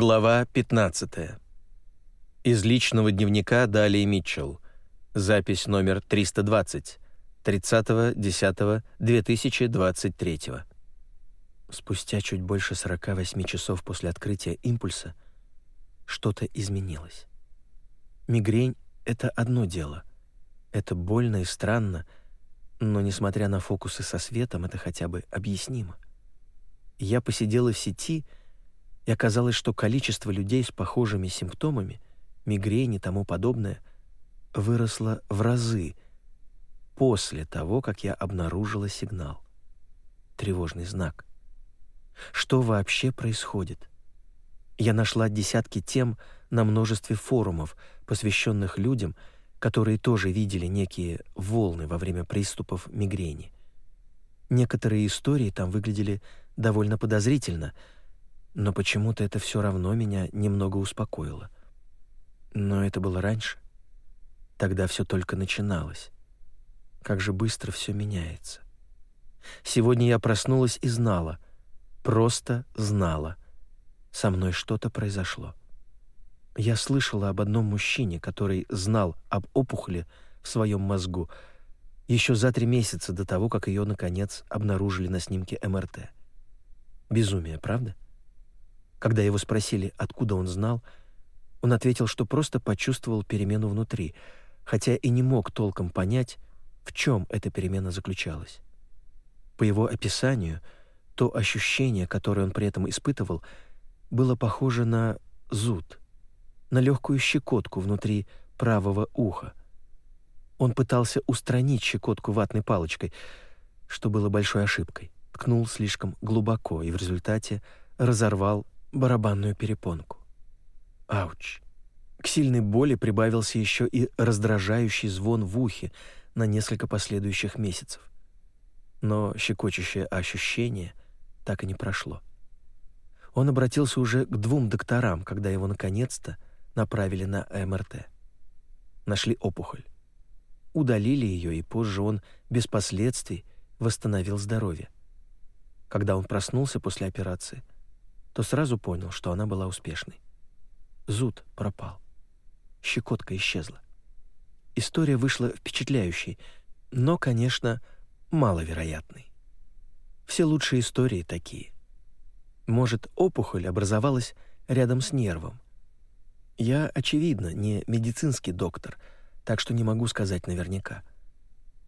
Глава 15. Из личного дневника Далии Митчелл. Запись номер 320. 30.10.2023. Спустя чуть больше 48 часов после открытия импульса что-то изменилось. Мигрень — это одно дело. Это больно и странно, но, несмотря на фокусы со светом, это хотя бы объяснимо. Я посидела в сети — и оказалось, что количество людей с похожими симптомами, мигрени и тому подобное, выросло в разы после того, как я обнаружила сигнал. Тревожный знак. Что вообще происходит? Я нашла десятки тем на множестве форумов, посвященных людям, которые тоже видели некие волны во время приступов мигрени. Некоторые истории там выглядели довольно подозрительно — но почему-то это все равно меня немного успокоило. Но это было раньше. Тогда все только начиналось. Как же быстро все меняется. Сегодня я проснулась и знала, просто знала. Со мной что-то произошло. Я слышала об одном мужчине, который знал об опухоли в своем мозгу еще за три месяца до того, как ее, наконец, обнаружили на снимке МРТ. Безумие, правда? — когда его спросили, откуда он знал, он ответил, что просто почувствовал перемену внутри, хотя и не мог толком понять, в чем эта перемена заключалась. По его описанию, то ощущение, которое он при этом испытывал, было похоже на зуд, на легкую щекотку внутри правого уха. Он пытался устранить щекотку ватной палочкой, что было большой ошибкой. Ткнул слишком глубоко и в результате разорвал барабанную перепонку. Ауч. К сильной боли прибавился еще и раздражающий звон в ухе на несколько последующих месяцев. Но щекочущее ощущение так и не прошло. Он обратился уже к двум докторам, когда его наконец-то направили на МРТ. Нашли опухоль. Удалили ее, и позже он без последствий восстановил здоровье. Когда он проснулся после операции — то сразу понял, что она была успешной. Зуд пропал. Щекотка исчезла. История вышла впечатляющей, но, конечно, маловероятной. Все лучшие истории такие. Может, опухоль образовалась рядом с нервом. Я, очевидно, не медицинский доктор, так что не могу сказать наверняка.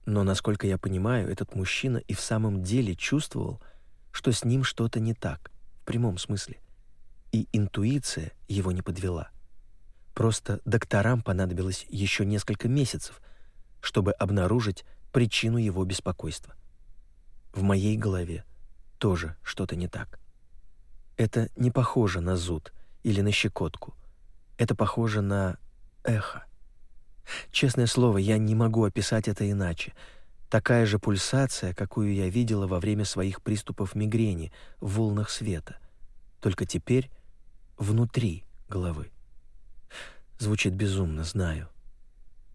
Но, насколько я понимаю, этот мужчина и в самом деле чувствовал, что с ним что-то не так — в прямом смысле. И интуиция его не подвела. Просто докторам понадобилось еще несколько месяцев, чтобы обнаружить причину его беспокойства. В моей голове тоже что-то не так. Это не похоже на зуд или на щекотку. Это похоже на эхо. Честное слово, я не могу описать это иначе. Такая же пульсация, какую я видела во время своих приступов мигрени в волнах света, только теперь внутри головы. Звучит безумно, знаю.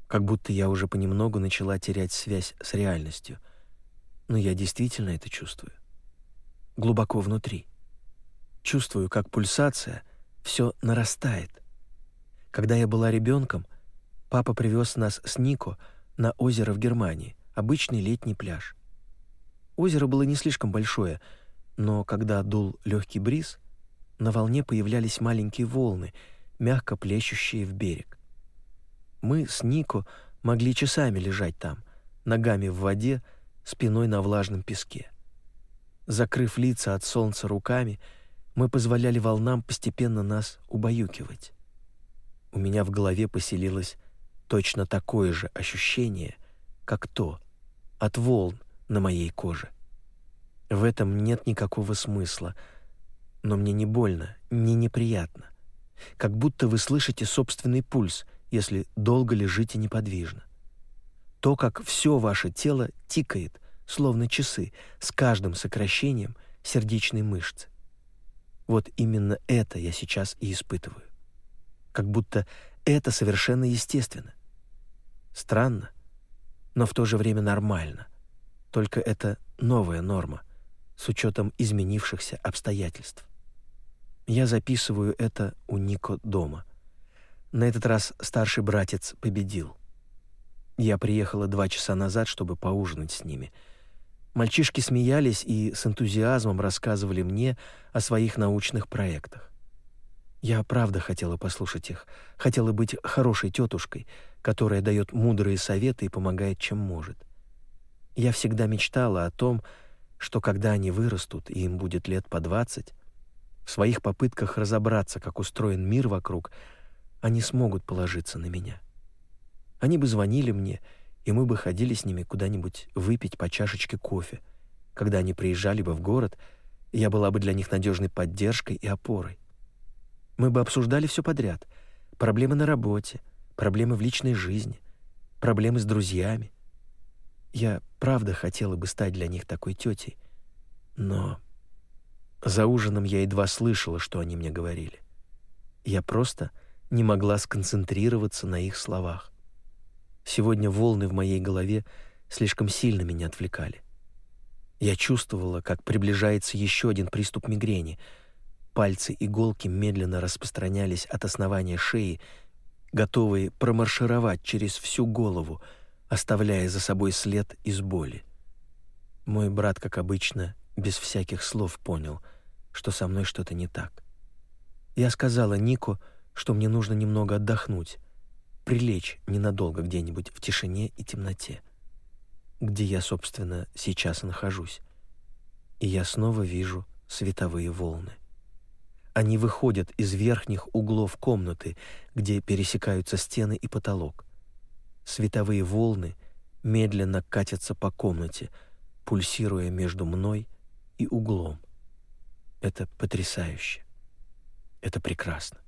Как будто я уже понемногу начала терять связь с реальностью. Но я действительно это чувствую. Глубоко внутри. Чувствую, как пульсация все нарастает. Когда я была ребенком, папа привез нас с Нико на озеро в Германии — обычный летний пляж. Озеро было не слишком большое, но когда дул легкий бриз, на волне появлялись маленькие волны, мягко плещущие в берег. Мы с Нико могли часами лежать там, ногами в воде, спиной на влажном песке. Закрыв лица от солнца руками, мы позволяли волнам постепенно нас убаюкивать. У меня в голове поселилось точно такое же ощущение, как то, от волн на моей коже. В этом нет никакого смысла, но мне не больно, не неприятно. Как будто вы слышите собственный пульс, если долго лежите неподвижно. То, как все ваше тело тикает, словно часы, с каждым сокращением сердечной мышцы. Вот именно это я сейчас и испытываю. Как будто это совершенно естественно. Странно, но в то же время нормально. Только это новая норма с учетом изменившихся обстоятельств. Я записываю это у Нико дома. На этот раз старший братец победил. Я приехала два часа назад, чтобы поужинать с ними. Мальчишки смеялись и с энтузиазмом рассказывали мне о своих научных проектах. Я правда хотела послушать их, хотела быть хорошей тетушкой, которая дает мудрые советы и помогает, чем может. Я всегда мечтала о том, что когда они вырастут, и им будет лет по двадцать, в своих попытках разобраться, как устроен мир вокруг, они смогут положиться на меня. Они бы звонили мне, и мы бы ходили с ними куда-нибудь выпить по чашечке кофе. Когда они приезжали бы в город, я была бы для них надежной поддержкой и опорой. Мы бы обсуждали все подряд: проблемы на работе, проблемы в личной жизни, проблемы с друзьями. Я правда хотела бы стать для них такой тетей, но за ужином я едва слышала, что они мне говорили. Я просто не могла сконцентрироваться на их словах. Сегодня волны в моей голове слишком сильно меня отвлекали. Я чувствовала, как приближается еще один приступ мигрени — Пальцы иголки медленно распространялись от основания шеи, готовые промаршировать через всю голову, оставляя за собой след из боли. Мой брат, как обычно, без всяких слов понял, что со мной что-то не так. Я сказала Нику, что мне нужно немного отдохнуть, прилечь ненадолго где-нибудь в тишине и темноте, где я, собственно, сейчас нахожусь. И я снова вижу световые волны. Они выходят из верхних углов комнаты, где пересекаются стены и потолок. Световые волны медленно катятся по комнате, пульсируя между мной и углом. Это потрясающе. Это прекрасно.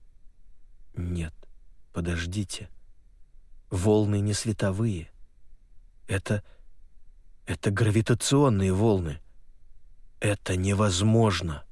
Нет, подождите. Волны не световые. Это это гравитационные волны. Это невозможно.